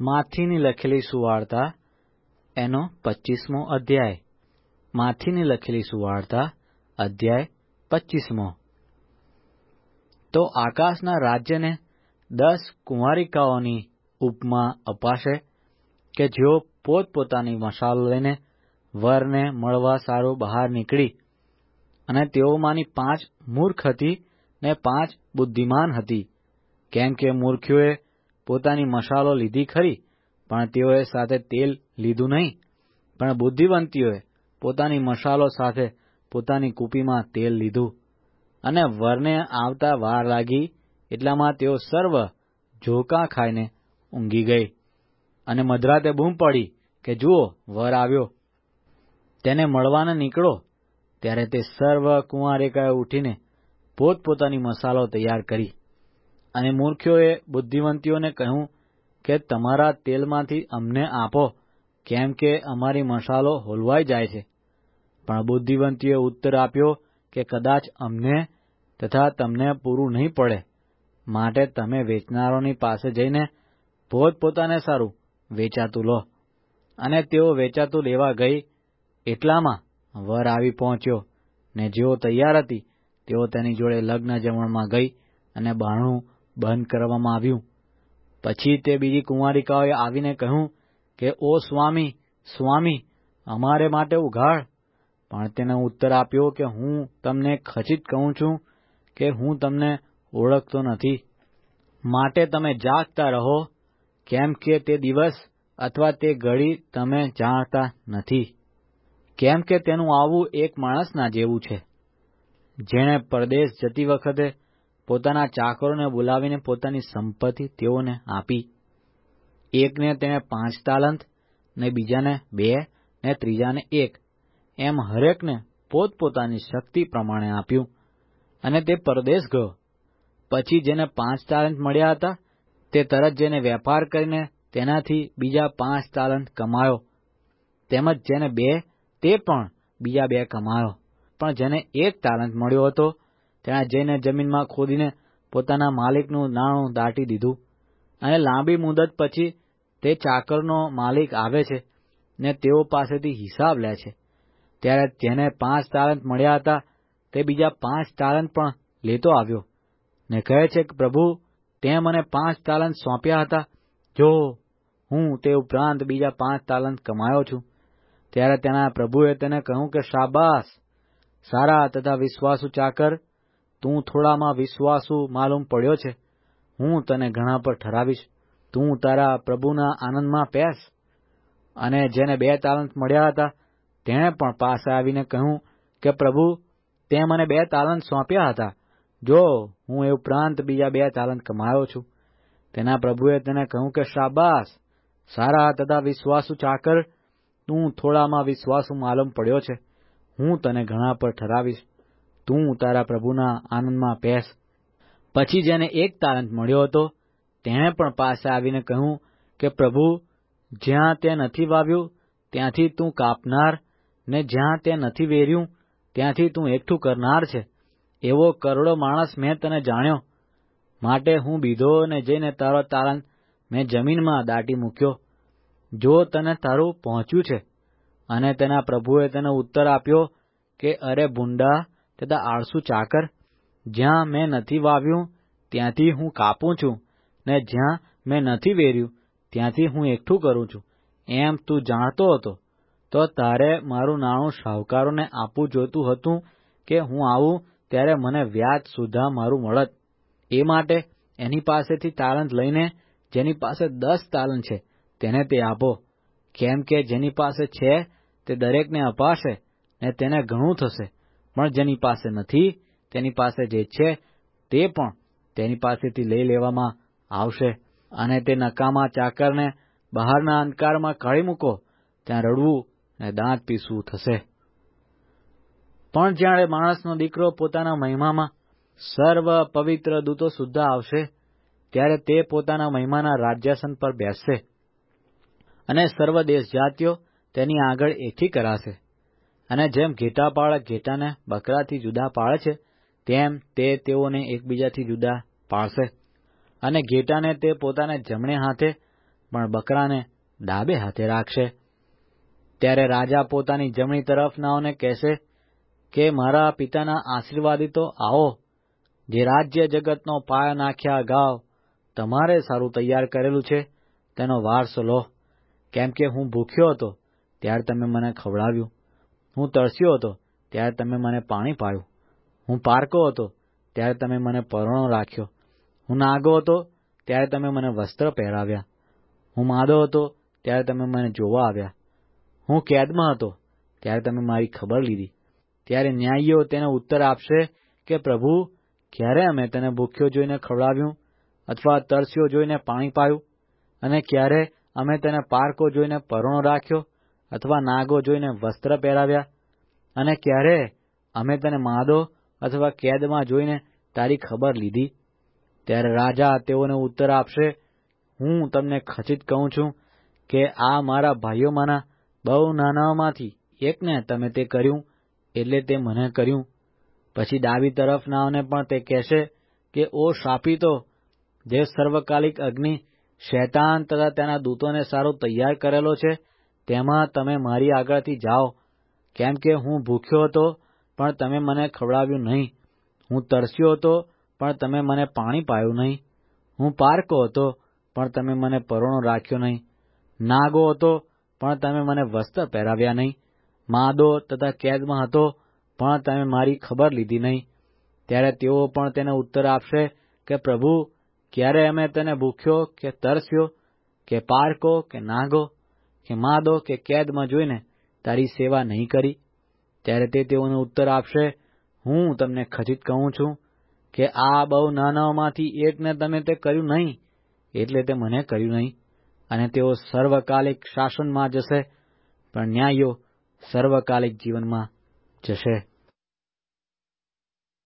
માથીની લખેલી સુવાર્તા, એનો પચીસમો અધ્યાય. માથીની લખેલી સુવાર્તા, અધ્યાય પચ્ચીસમો તો આકાશના રાજ્યને દસ કુંવારિકાઓની ઉપમા અપાશે કે જેઓ પોતપોતાની મશાલ લઈને વરને મળવા સારું બહાર નીકળી અને તેઓમાંની પાંચ મૂર્ખ હતી ને પાંચ બુદ્ધિમાન હતી. કેમ કે મૂર્ખીઓએ પોતાની મશાલો લીધી ખરી, પણ તેઓએ સાથે તેલ લીધું નહીં. પણ બુદ્ધિવંતીઓએ પોતાની મશાલો સાથે પોતાની કૂપીમાં તેલ લીધું. અને વરને આવતા વાર લાગી એટલામાં તેઓ સર્વ ઝોકા ખાઈને ઊંઘી ગઈ. અને મધરાતે બૂમ પડી કે, જુઓ, વર આવ્યો. તેને મળવાને નીકળો, ત્યારે તે સર્વ કુંવારિકાએ ઉઠીને પોતપોતાની મસાલો તૈયાર કરી. અને મૂર્ખીઓએ બુદ્ધિવંતીઓને કહ્યું કે તમારા તેલમાંથી અમને આપો, કેમ કે અમારી મસાલો હોલવાઈ જાય છે. પણ બુદ્ધિવંતીએ ઉત્તર આપ્યો કે કદાચ અમને તથા તમને પૂરું નહીં પડે. માટે તમે વેચનારોની પાસે જઈને પોતપોતાને સારું વેચાતું લો. અને તેઓ વેચાતું લેવા ગઈ એટલામાં વર આવી પહોંચ્યો ને જેઓ તૈયાર હતી તેઓ તેની જોડે લગ્ન જમણમાં ગઈ અને બારણું બંધ કરવામાં આવ્યું. પછી તે બીજી કુંવારિકાઓએ આવીને કહ્યું કે, ઓ સ્વામી સ્વામી, અમારે માટે ઉઘાડ. પણ તેને ઉત્તર આપ્યો કે, હું તમને ખચિત કહું છું કે, હું તમને ઓળખતો નથી. માટે તમે જાગતા રહો. કેમ કે તે દિવસ અથવા તે ઘડી તમે જાણતા નથી. કેમ કે તેનું આવવું એક માણસના જેવું છે. જેણે પરદેશ જતી વખતે પોતાના ચાકરોને બોલાવીને પોતાની સંપત્તિ તેઓને આપી. એકને તેણે પાંચ તાલંત, ને બીજાને બે, ને ત્રીજાને એક. એમ હરેકને પોતપોતાની શક્તિ પ્રમાણે આપ્યું અને તે પરદેશ ગયો. પછી જેને પાંચ તાલંત મળ્યા હતા, તે તરત જેને વેપાર કરીને તેનાથી બીજા પાંચ તાલંત કમાયો. તેમજ જેને બે, તે પણ બીજા બે કમાયો. પણ જેને એક તાલંત મળ્યો હતો તેણે જઈને જમીનમાં ખોદીને પોતાના માલિકનું નાણું દાટી દીધું. અને લાંબી મુદત પછી તે ચાકરનો માલિક આવે છે ને તેઓ પાસેથી હિસાબ લે છે. ત્યારે જેને પાંચ તારંત મળ્યા હતા, તે બીજા પાંચ તારંત પણ લેતો આવ્યો ને કહે છે કે, પ્રભુ, તે મને પાંચ તાલંત સોંપ્યા હતા. જો હું તે ઉપરાંત બીજા પાંચ તાલંત કમાયો છું. ત્યારે તેના પ્રભુએ તેને કહ્યું કે શાબાસ સારા તથા વિશ્વાસુ ચાકર તું થોડામાં વિશ્વાસુ માલુમ પડ્યો છે. હું તને ઘણા પર ઠરાવીશ. તું તારા પ્રભુના આનંદમાં પેસ અને જેને બે તાલંત મળ્યા હતા, તેણે પણ પાસે આવીને કહ્યું કે, પ્રભુ, તે મને બે તાલંત સોંપ્યા હતા. જો હું એ ઉપરાંત બીજા બે તાલંત કમાયો છું. તેના પ્રભુએ તેને કહ્યું કે શાબાસ સારા તથા વિશ્વાસુ ચાકર. તું થોડામાં વિશ્વાસુ માલુમ પડ્યો છે. હું તને ઘણા પર ઠરાવીશ. તું તારા પ્રભુના આનંદમાં પેસ પછી જેને એક તાલંત મળ્યો હતો, તેણે પણ પાસે આવીને કહ્યું કે, પ્રભુ, જ્યાં તે નથી વાવ્યું, ત્યાંથી તું કાપનાર, ને જ્યાં તે નથી વેર્યું, ત્યાંથી તું એકઠું કરનાર છે. એવો કરોડો માણસ મેં તને જાણ્યો. માટે હું બીધો ને જઈને તારો તાલંત મેં જમીનમાં દાટી મૂક્યો. જો તને તારું પહોંચ્યું છે, અને તેના પ્રભુએ તેને ઉત્તર આપ્યો કે, અરે, ભૂંડા તથા આળસુ ચાકર, જ્યાં મેં નથી વાવ્યું, ત્યાંથી હું કાપું છું, ને જ્યાં મેં નથી વેર્યું, ત્યાંથી હું એકઠું કરું છું. એમ તું જાણતો હતો. તો તારે મારું નાણું શાહુકારોને આપવું જોતું હતું કે હું આવું ત્યારે મને વ્યાજ સુધા મારું મળત. એ માટે એની પાસેથી તાલંત લઈને જેની પાસે દસ તાલંત છે, તેને તે આપો. કેમ કે જેની પાસે છે, તે દરેકને અપાશે, ને તેને ઘણું થશે. પણ જેની પાસે નથી, તેની પાસે જે છે, તે પણ તેની પાસેથી લઈ લેવામાં આવશે. અને તે નકામા ચાકરને બહારના અંધકારમાં કાઢી મૂકો, ત્યાં રડવું અને દાંત પીસવું થશે. પણ જ્યારે માણસનો દીકરો પોતાના મહિમામાં સર્વ પવિત્ર દૂતો સુદ્ધા આવશે, ત્યારે તે પોતાના મહિમાના રાજ્યાસન પર બેસશે અને સર્વ દેશ જાતિઓ તેની આગળ એકઠી કરાશે. અને જેમ ઘેટા પાળક ઘેટાને બકરાથી જુદા પાળે છે, તેમ તે તેઓને એકબીજાથી જુદા પાળશે અને ઘેટાને તે પોતાને જમણે હાથે, પણ બકરાને ડાબે હાથે રાખશે. ત્યારે રાજા પોતાની જમણી તરફનાઓને કહેશે કે, મારા પિતાના આશીર્વાદી તો આવો. જે રાજ્ય જગતનો પાયો નાખ્યા અગાઉ તમારે સારું તૈયાર કરેલું છે, તેનો વારસો લો. કેમ કે હું ભૂખ્યો હતો, ત્યારે તમે મને ખવડાવ્યું. હું તરસ્યો હતો, ત્યારે તમે મને પાણી પાયું હું પારકો હતો, ત્યારે તમે મને પરણો રાખ્યો. હું નાગો હતો, ત્યારે તમે મને વસ્ત્ર પહેરાવ્યા. હું માદો હતો, ત્યારે તમે મને જોવા આવ્યા. હું કેદમાં હતો, ત્યારે તમે મારી ખબર લીધી. ત્યારે ન્યાયીઓ તેને ઉત્તર આપશે કે, પ્રભુ, ક્યારે અમે તેને ભૂખ્યો જોઈને ખવડાવ્યું અથવા તરસ્યો જોઈને પાણી પાયું? અને ક્યારે અમે તેને પારકો જોઈને પરણો રાખ્યો અથવા નાગો જોઈને વસ્ત્ર પહેરાવ્યા? અને ક્યારે? અમે તને માદો અથવા કેદમાં જોઈને તારી ખબર લીધી? ત્યારે રાજા તેઓને ઉત્તર આપશે, હું તમને ખચિત કહું છું કે આ મારા ભાઈઓમાંના બહુ નાનાઓમાંથી એકને તમે તે કર્યું એટલે તે મને કર્યું. પછી ડાબી તરફનાઓને પણ તે કહેશે કે, ઓ શાપિતો, જે સર્વકાલિક અગ્નિ શૈતાન તથા તેના દૂતોને સારો તૈયાર કરેલો છે તેમાં તમે મારી આગળથી જાઓ. કેમ કે હું ભૂખ્યો હતો, પણ તમે મને ખવડાવ્યું નહીં. હું તરસ્યો હતો, પણ તમે મને પાણી પાયું નહીં. હું પારકો હતો, પણ તમે મને પરોણો રાખ્યો નહીં. નાગો હતો, પણ તમે મને વસ્ત્ર પહેરાવ્યા નહીં. માદો તથા કેદમાં હતો, પણ તમે મારી ખબર લીધી નહીં. ત્યારે તેઓ પણ તેને ઉત્તર આપશે કે, પ્રભુ, ક્યારે અમે તેને ભૂખ્યો કે તરસ્યો, કે પારકો કે નાગો? કે માદો કે કેદમાં જોઈને તારી સેવા નહીં કરી. ત્યારે તે તેઓને ઉત્તર આપશે, હું તમને ખચિત કહું છું કે આ બહુ નાનાઓમાંથી એકને તમે તે કર્યું નહીં, એટલે તે મને કર્યું નહીં. અને તેઓ સર્વકાલિક શાસનમાં જશે, પણ ન્યાયીઓ સર્વકાલિક જીવનમાં જશે.